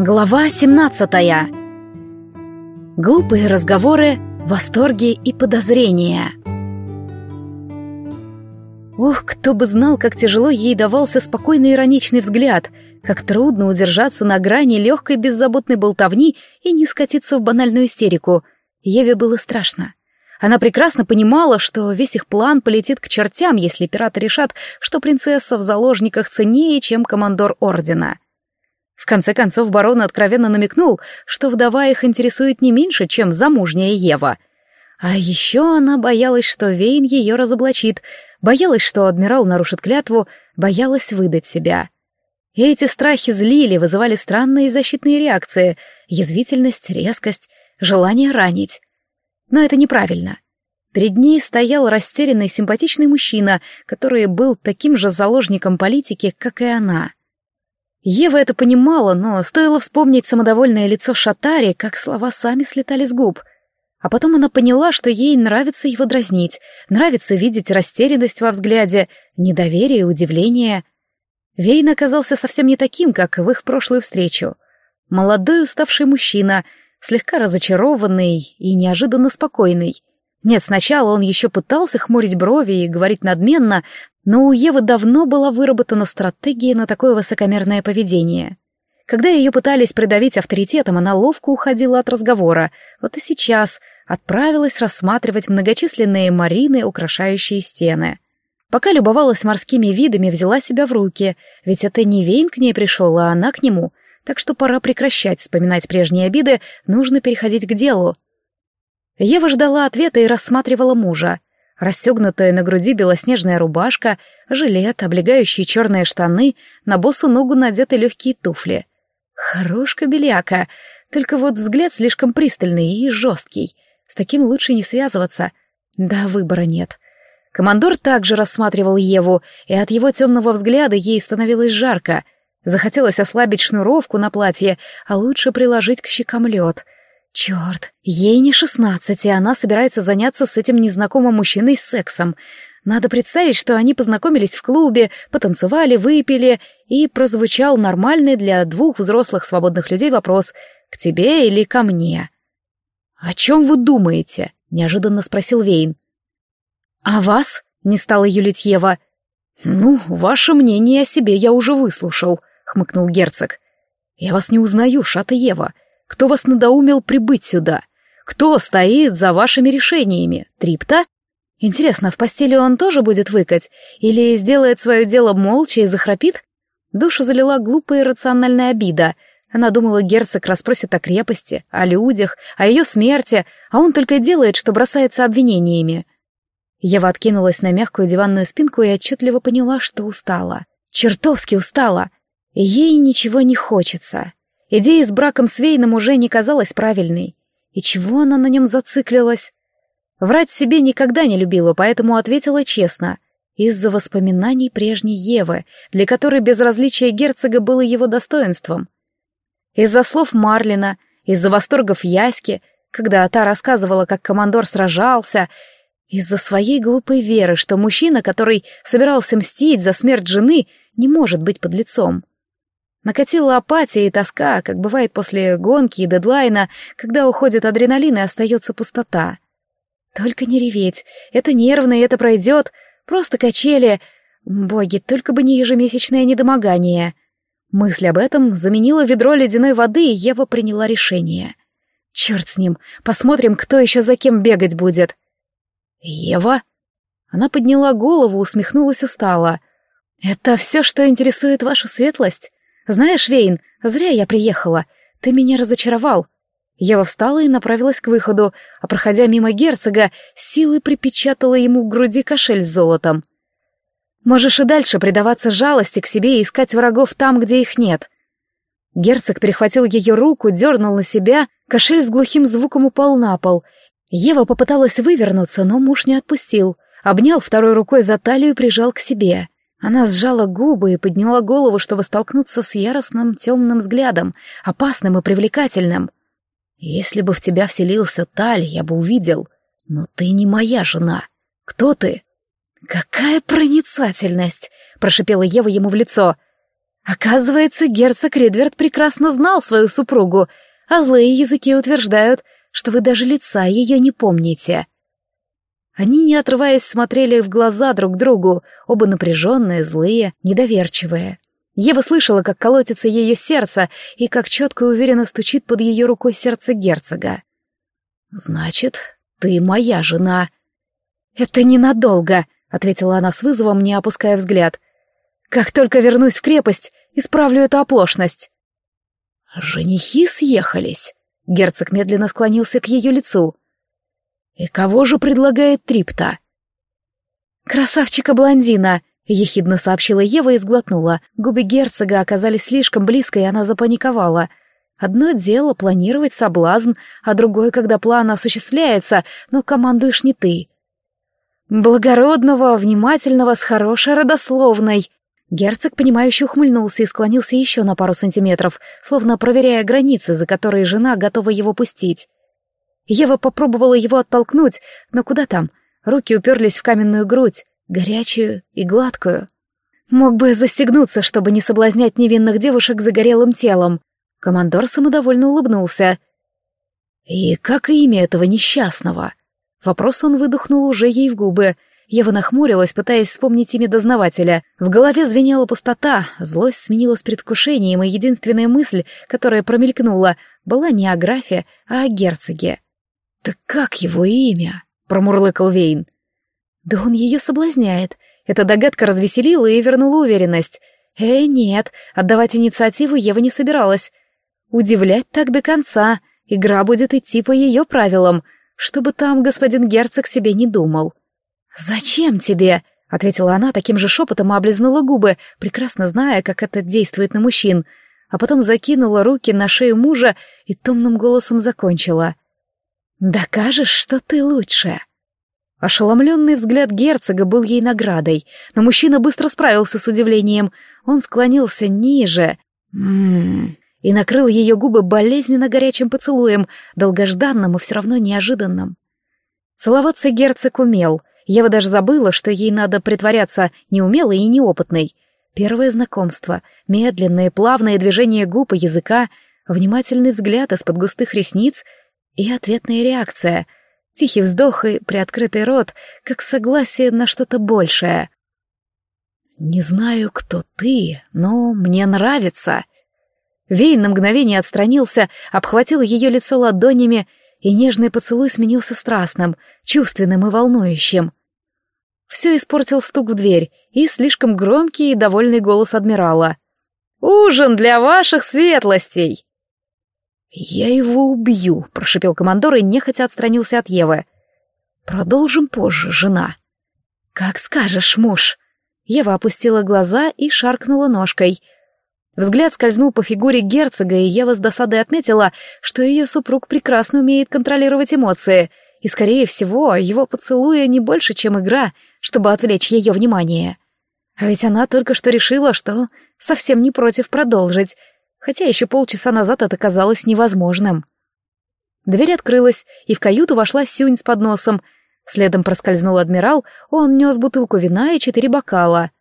Глава 17 Глупые разговоры, восторги и подозрения. Ох, кто бы знал, как тяжело ей давался спокойный ироничный взгляд, как трудно удержаться на грани легкой беззаботной болтовни и не скатиться в банальную истерику. Еве было страшно. Она прекрасно понимала, что весь их план полетит к чертям, если пираты решат, что принцесса в заложниках ценнее, чем командор ордена. В конце концов, барон откровенно намекнул, что вдова их интересует не меньше, чем замужняя Ева. А еще она боялась, что Вейн ее разоблачит, боялась, что адмирал нарушит клятву, боялась выдать себя. И эти страхи злили, вызывали странные защитные реакции — язвительность, резкость, желание ранить. Но это неправильно. Перед ней стоял растерянный симпатичный мужчина, который был таким же заложником политики, как и она. Ева это понимала, но стоило вспомнить самодовольное лицо Шатари, как слова сами слетали с губ. А потом она поняла, что ей нравится его дразнить, нравится видеть растерянность во взгляде, недоверие, удивление. Вейн оказался совсем не таким, как в их прошлую встречу. Молодой уставший мужчина, слегка разочарованный и неожиданно спокойный. Нет, сначала он еще пытался хмурить брови и говорить надменно, но у Евы давно была выработана стратегия на такое высокомерное поведение. Когда ее пытались придавить авторитетом, она ловко уходила от разговора. Вот и сейчас отправилась рассматривать многочисленные марины, украшающие стены. Пока любовалась морскими видами, взяла себя в руки, ведь это не Вейн к ней пришел, а она к нему, так что пора прекращать вспоминать прежние обиды, нужно переходить к делу. Ева ждала ответа и рассматривала мужа. Расстегнутая на груди белоснежная рубашка, жилет, облегающие черные штаны, на босу ногу надеты легкие туфли. Хорошка беляка, только вот взгляд слишком пристальный и жесткий. С таким лучше не связываться. Да, выбора нет. Командор также рассматривал Еву, и от его темного взгляда ей становилось жарко — Захотелось ослабить шнуровку на платье, а лучше приложить к щекам лед. Черт, ей не шестнадцать, и она собирается заняться с этим незнакомым мужчиной сексом. Надо представить, что они познакомились в клубе, потанцевали, выпили, и прозвучал нормальный для двух взрослых свободных людей вопрос «К тебе или ко мне?» «О чем вы думаете?» — неожиданно спросил Вейн. «А вас?» — не стала юлить Ева. «Ну, ваше мнение о себе я уже выслушал», хмыкнул герцог. «Я вас не узнаю, Шата Ева. Кто вас надоумил прибыть сюда? Кто стоит за вашими решениями? Трипта? Интересно, в постели он тоже будет выкать? Или сделает свое дело молча и захрапит?» Душу залила глупая рациональная обида. Она думала, герцог расспросит о крепости, о людях, о ее смерти, а он только делает, что бросается обвинениями. Ева откинулась на мягкую диванную спинку и отчетливо поняла, что устала. Чертовски устала. Ей ничего не хочется. Идея с браком с Вейном уже не казалась правильной. И чего она на нем зациклилась? Врать себе никогда не любила, поэтому ответила честно. Из-за воспоминаний прежней Евы, для которой безразличие герцога было его достоинством. Из-за слов Марлина, из-за восторгов Яськи, когда та рассказывала, как командор сражался, из-за своей глупой веры, что мужчина, который собирался мстить за смерть жены, не может быть под лицом. Накатила апатия и тоска, как бывает после гонки и дедлайна, когда уходит адреналин и остается пустота. Только не реветь, это нервно, и это пройдет, просто качели. Боги, только бы не ежемесячное недомогание. Мысль об этом заменила ведро ледяной воды, и Ева приняла решение. Черт с ним, посмотрим, кто еще за кем бегать будет. Ева? Она подняла голову, усмехнулась устало. «Это все, что интересует вашу светлость?» «Знаешь, Вейн, зря я приехала. Ты меня разочаровал». Ева встала и направилась к выходу, а, проходя мимо герцога, силой припечатала ему к груди кошель с золотом. «Можешь и дальше предаваться жалости к себе и искать врагов там, где их нет». Герцог перехватил ее руку, дернул на себя, кошель с глухим звуком упал на пол. Ева попыталась вывернуться, но муж не отпустил. Обнял второй рукой за талию и прижал к себе. Она сжала губы и подняла голову, чтобы столкнуться с яростным темным взглядом, опасным и привлекательным. «Если бы в тебя вселился Таль, я бы увидел. Но ты не моя жена. Кто ты?» «Какая проницательность!» — прошипела Ева ему в лицо. Оказывается, герцог Ридверт прекрасно знал свою супругу, а злые языки утверждают, что вы даже лица ее не помните. Они, не отрываясь, смотрели в глаза друг другу, оба напряженные, злые, недоверчивые. Ева слышала, как колотится ее сердце и как четко и уверенно стучит под ее рукой сердце герцога. «Значит, ты моя жена». «Это ненадолго», — ответила она с вызовом, не опуская взгляд. «Как только вернусь в крепость, исправлю эту оплошность». «Женихи съехались», — герцог медленно склонился к ее лицу. «И кого же предлагает Трипта?» «Красавчика-блондина», — ехидно сообщила Ева и сглотнула. Губы герцога оказались слишком близко, и она запаниковала. Одно дело планировать соблазн, а другое, когда план осуществляется, но командуешь не ты. Благородного, внимательного, с хорошей родословной. Герцог, понимающе ухмыльнулся и склонился еще на пару сантиметров, словно проверяя границы, за которые жена готова его пустить. Ева попробовала его оттолкнуть, но куда там? Руки уперлись в каменную грудь, горячую и гладкую. Мог бы застегнуться, чтобы не соблазнять невинных девушек загорелым телом. Командор самодовольно улыбнулся. «И как имя этого несчастного?» Вопрос он выдохнул уже ей в губы. Ева нахмурилась, пытаясь вспомнить имя дознавателя. В голове звенела пустота, злость сменилась предвкушением, и единственная мысль, которая промелькнула, была не о графе, а о герцоге. «Так как его имя?» — промурлыкал Вейн. «Да он ее соблазняет». Эта догадка развеселила и вернула уверенность. «Э, нет, отдавать инициативу Ева не собиралась. Удивлять так до конца. Игра будет идти по ее правилам, чтобы там господин герцог себе не думал. «Зачем тебе?» — ответила она таким же шепотом и облизнула губы, прекрасно зная, как это действует на мужчин, а потом закинула руки на шею мужа и томным голосом закончила. «Докажешь, что ты лучше». Ошеломленный взгляд герцога был ей наградой, но мужчина быстро справился с удивлением. Он склонился ниже. «Ммм, и накрыл ее губы болезненно горячим поцелуем, долгожданным и все равно неожиданным. Целоваться герцог умел. Ева даже забыла, что ей надо притворяться неумелой и неопытной. Первое знакомство, медленные плавные движения губ и языка, внимательный взгляд из-под густых ресниц и ответная реакция. Тихий вздох и приоткрытый рот, как согласие на что-то большее. «Не знаю, кто ты, но мне нравится», Вейн на мгновение отстранился, обхватил ее лицо ладонями, и нежный поцелуй сменился страстным, чувственным и волнующим. Все испортил стук в дверь и слишком громкий и довольный голос адмирала. «Ужин для ваших светлостей!» «Я его убью», — прошипел командор и нехотя отстранился от Евы. «Продолжим позже, жена». «Как скажешь, муж». Ева опустила глаза и шаркнула ножкой — Взгляд скользнул по фигуре герцога, и Ева с досадой отметила, что ее супруг прекрасно умеет контролировать эмоции, и, скорее всего, его поцелуя не больше, чем игра, чтобы отвлечь ее внимание. А ведь она только что решила, что совсем не против продолжить, хотя еще полчаса назад это казалось невозможным. Дверь открылась, и в каюту вошла Сюнь с подносом. Следом проскользнул адмирал, он нес бутылку вина и четыре бокала —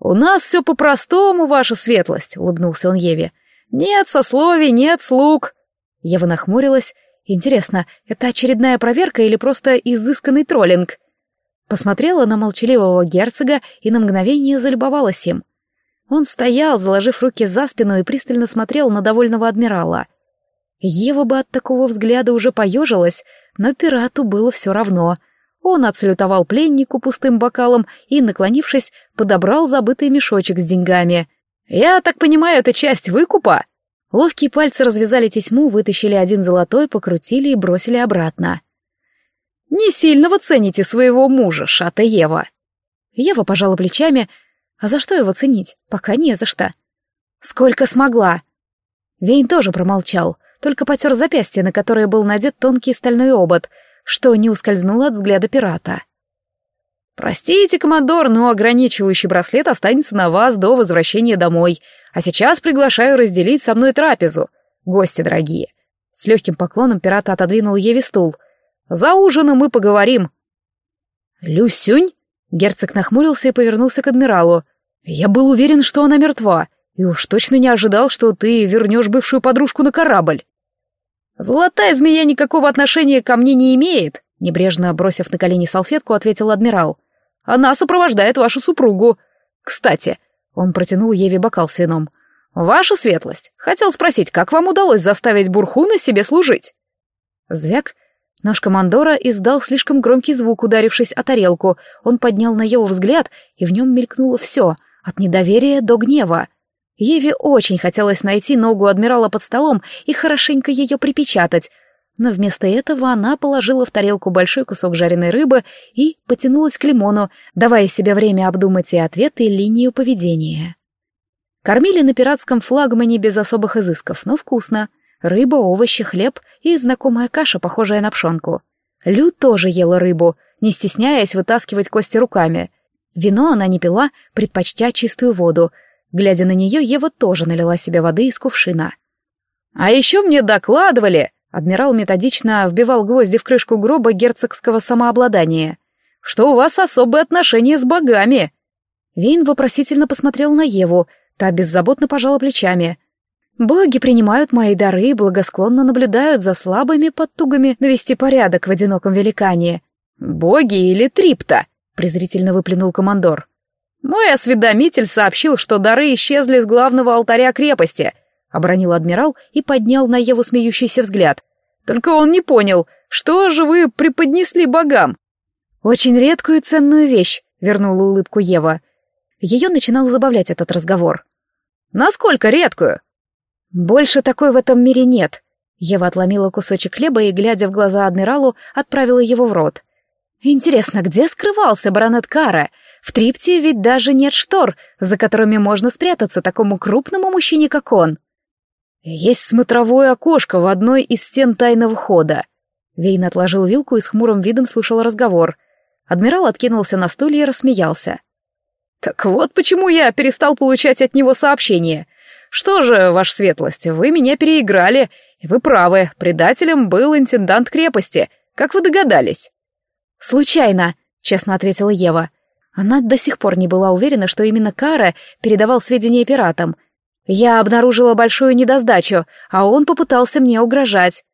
«У нас все по-простому, ваша светлость», — улыбнулся он Еве. «Нет сословий, нет слуг». Ева нахмурилась. «Интересно, это очередная проверка или просто изысканный троллинг?» Посмотрела на молчаливого герцога и на мгновение залюбовалась им. Он стоял, заложив руки за спину и пристально смотрел на довольного адмирала. Ева бы от такого взгляда уже поежилась, но пирату было все равно — он отсалютовал пленнику пустым бокалом и, наклонившись, подобрал забытый мешочек с деньгами. «Я так понимаю, это часть выкупа?» Ловкие пальцы развязали тесьму, вытащили один золотой, покрутили и бросили обратно. «Не сильно вы цените своего мужа, Шата Ева». Ева пожала плечами. «А за что его ценить? Пока не за что». «Сколько смогла». Вейн тоже промолчал, только потер запястье, на которое был надет тонкий стальной обод — что не ускользнуло от взгляда пирата. «Простите, командор, но ограничивающий браслет останется на вас до возвращения домой, а сейчас приглашаю разделить со мной трапезу, гости дорогие». С легким поклоном пират отодвинул Еве стул. «За ужином мы поговорим». «Люсюнь?» — герцог нахмурился и повернулся к адмиралу. Я был уверен, что она мертва, и уж точно не ожидал, что ты вернешь бывшую подружку на корабль. Золотая змея никакого отношения ко мне не имеет, небрежно бросив на колени салфетку, ответил адмирал. Она сопровождает вашу супругу. Кстати, он протянул Еве бокал с вином. «Ваша светлость, хотел спросить, как вам удалось заставить Бурхуна себе служить?» Звяк. Нож командора издал слишком громкий звук, ударившись о тарелку. Он поднял на его взгляд, и в нем мелькнуло все, от недоверия до гнева. Еве очень хотелось найти ногу адмирала под столом и хорошенько ее припечатать, но вместо этого она положила в тарелку большой кусок жареной рыбы и потянулась к лимону, давая себе время обдумать и ответ, и линию поведения. Кормили на пиратском флагмане без особых изысков, но вкусно. Рыба, овощи, хлеб и знакомая каша, похожая на пшенку. Лю тоже ела рыбу, не стесняясь вытаскивать кости руками. Вино она не пила, предпочтя чистую воду. Глядя на нее, Ева тоже налила себе воды из кувшина. «А еще мне докладывали», Адмирал методично вбивал гвозди в крышку гроба герцогского самообладания. «Что у вас особые отношения с богами?» Вейн вопросительно посмотрел на Еву, та беззаботно пожала плечами. «Боги принимают мои дары и благосклонно наблюдают за слабыми подтугами навести порядок в одиноком великане». «Боги или трипта?» — презрительно выплюнул командор. «Мой осведомитель сообщил, что дары исчезли с главного алтаря крепости», — обронил адмирал и поднял на Еву смеющийся взгляд. «Только он не понял, что же вы преподнесли богам?» «Очень редкую и ценную вещь», — вернула улыбку Ева. Ее начинал забавлять этот разговор. «Насколько редкую?» «Больше такой в этом мире нет». Ева отломила кусочек хлеба и, глядя в глаза адмиралу, отправила его в рот. «Интересно, где скрывался баронет Кара? В трипте ведь даже нет штор, за которыми можно спрятаться такому крупному мужчине, как он». «Есть смотровое окошко в одной из стен тайного хода». Вейн отложил вилку и с хмурым видом слушал разговор. Адмирал откинулся на стуле и рассмеялся. «Так вот почему я перестал получать от него сообщения. Что же, ваша светлость, вы меня переиграли, вы правы, предателем был интендант крепости. Как вы догадались?» «Случайно», — честно ответила Ева. Она до сих пор не была уверена, что именно Кара передавал сведения пиратам — я обнаружила большую недосдачу, а он попытался мне угрожать.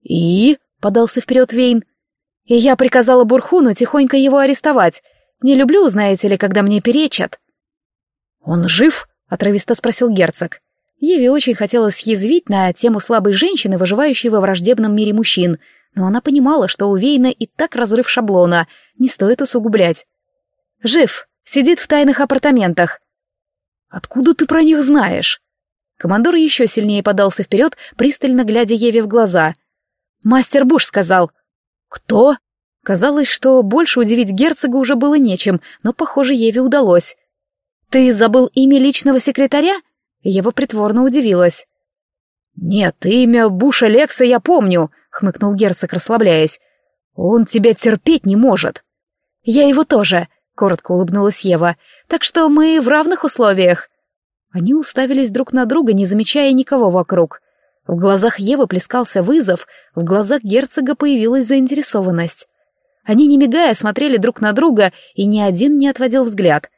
«И?» — подался вперед Вейн. «И я приказала Бурхуну тихонько его арестовать. Не люблю, знаете ли, когда мне перечат». «Он жив?» — отрывисто спросил герцог. Еве очень хотелось съязвить на тему слабой женщины, выживающей во враждебном мире мужчин, но она понимала, что у Вейна и так разрыв шаблона, не стоит усугублять. «Жив, сидит в тайных апартаментах. Откуда ты про них знаешь?» Командор еще сильнее подался вперед, пристально глядя Еве в глаза. «Мастер Буш сказал». «Кто?» Казалось, что больше удивить герцога уже было нечем, но, похоже, Еве удалось. «Ты забыл имя личного секретаря?» Ева притворно удивилась. «Нет, имя Буша Лекса я помню», — хмыкнул герцог, расслабляясь. «Он тебя терпеть не может». «Я его тоже», — коротко улыбнулась Ева. Так что мы в равных условиях». Они уставились друг на друга, не замечая никого вокруг. В глазах Евы плескался вызов, в глазах герцога появилась заинтересованность. Они, не мигая, смотрели друг на друга, и ни один не отводил взгляд.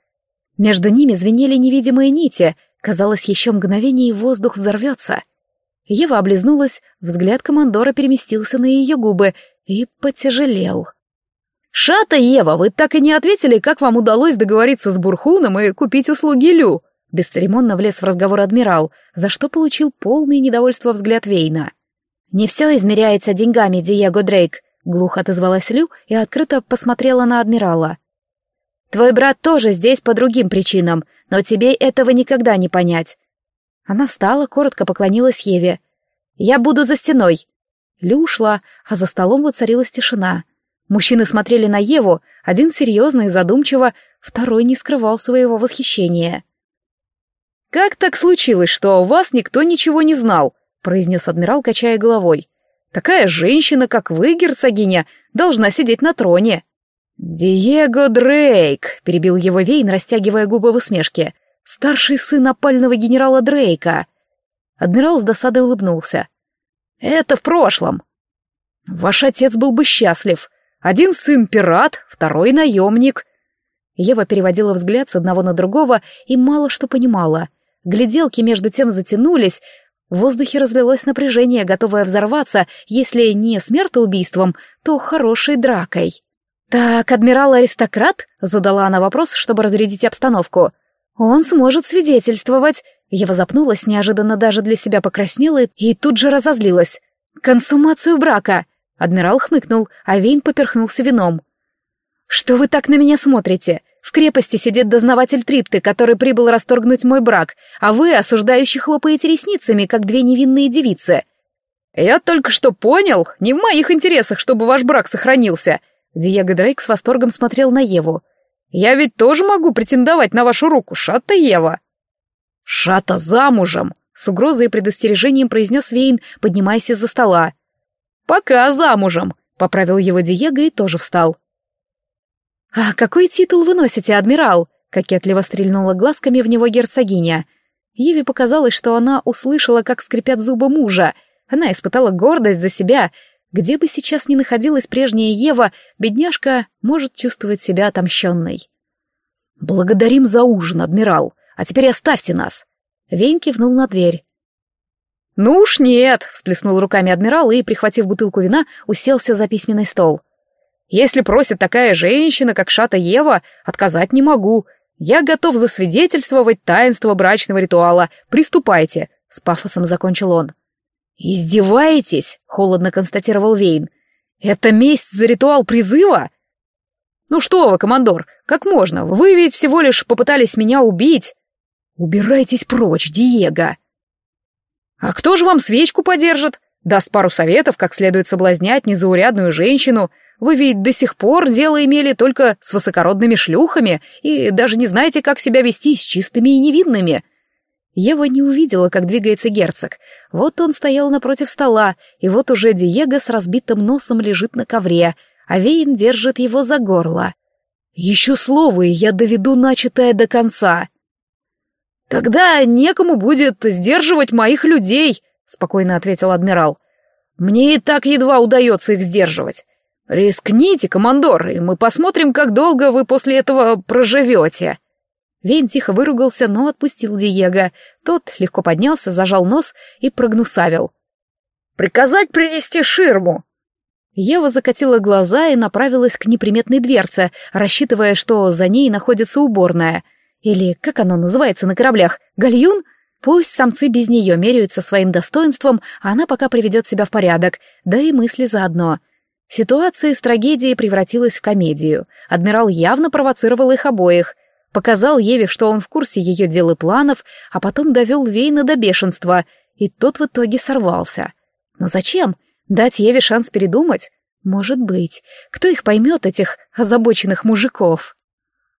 Между ними звенели невидимые нити, казалось, еще мгновение и воздух взорвется. Ева облизнулась, взгляд командора переместился на ее губы и потяжелел. «Шата Ева, вы так и не ответили, как вам удалось договориться с Бурхуном и купить услуги Лю?» Бесцеремонно влез в разговор адмирал, за что получил полное недовольство взгляд Вейна. «Не все измеряется деньгами, Диего Дрейк», — глухо отозвалась Лю и открыто посмотрела на адмирала. «Твой брат тоже здесь по другим причинам, но тебе этого никогда не понять». Она встала, коротко поклонилась Еве. «Я буду за стеной». Лю ушла, а за столом воцарилась тишина. Мужчины смотрели на Еву, один серьезно и задумчиво, второй не скрывал своего восхищения. «Как так случилось, что о вас никто ничего не знал?» — произнес адмирал, качая головой. «Такая женщина, как вы, герцогиня, должна сидеть на троне». «Диего Дрейк», — перебил его Вейн, растягивая губы в усмешке, — «старший сын опального генерала Дрейка». Адмирал с досадой улыбнулся. «Это в прошлом. Ваш отец был бы счастлив. Один сын пират, второй наемник. Ева переводила взгляд с одного на другого и мало что понимала. Гляделки между тем затянулись, в воздухе разлилось напряжение, готовое взорваться, если не смертоубийством, то хорошей дракой. «Так, адмирал-аристократ?» — задала она вопрос, чтобы разрядить обстановку. «Он сможет свидетельствовать». Ева запнулась, неожиданно даже для себя покраснела и тут же разозлилась. «Консумацию брака!» Адмирал хмыкнул, а Вейн поперхнулся вином. «Что вы так на меня смотрите? В крепости сидит дознаватель Трипты, который прибыл расторгнуть мой брак, а вы, осуждающие, хлопаете ресницами, как две невинные девицы». «Я только что понял, не в моих интересах, чтобы ваш брак сохранился», Диего Дрейк с восторгом смотрел на Еву. «Я ведь тоже могу претендовать на вашу руку, Шата Ева!» «Шата замужем!» — с угрозой и предостережением произнес Вейн, поднимаясь из-за стола. «Пока замужем!» — поправил его Диего и тоже встал. «А какой титул вы носите, адмирал?» — кокетливо стрельнула глазками в него герцогиня. Еве показалось, что она услышала, как скрипят зубы мужа. Она испытала гордость за себя — где бы сейчас ни находилась прежняя Ева, бедняжка может чувствовать себя отомщенной. «Благодарим за ужин, адмирал, а теперь оставьте нас!» Вейн кивнул на дверь. «Ну уж нет!» — всплеснул руками адмирал и, прихватив бутылку вина, уселся за письменный стол. «Если просит такая женщина, как Шата Ева, отказать не могу. Я готов засвидетельствовать таинство брачного ритуала. Приступайте!» — с пафосом закончил он. «Издеваетесь?» — холодно констатировал Вейн. «Это месть за ритуал призыва?» «Ну что вы, командор, как можно? Вы ведь всего лишь попытались меня убить!» «Убирайтесь прочь, Диего!» «А кто же вам свечку подержит? Даст пару советов, как следует соблазнять незаурядную женщину. Вы ведь до сих пор дело имели только с высокородными шлюхами и даже не знаете, как себя вести с чистыми и невинными. Ева не увидела, как двигается герцог. Вот он стоял напротив стола, и вот уже Диего с разбитым носом лежит на ковре, а Вейн держит его за горло. «Еще слово, и я доведу начатое до конца». «Тогда некому будет сдерживать моих людей», — спокойно ответил адмирал. «Мне и так едва удается их сдерживать. Рискните, командор, и мы посмотрим, как долго вы после этого проживете». Вейн тихо выругался, но отпустил Диего. Тот легко поднялся, зажал нос и прогнусавил. «Приказать принести ширму!» Ева закатила глаза и направилась к неприметной дверце, рассчитывая, что за ней находится уборная. Или, как оно называется на кораблях, гальюн? Пусть самцы без нее меряются своим достоинством, а она пока приведет себя в порядок, да и мысли заодно. Ситуация из трагедии превратилась в комедию. Адмирал явно провоцировал их обоих — Показал Еве, что он в курсе ее дел и планов, а потом довел Вейна до бешенства, и тот в итоге сорвался. Но зачем? Дать Еве шанс передумать? Может быть. Кто их поймет, этих озабоченных мужиков?